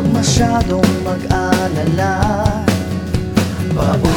Huwag masyadong mag-alala. Bago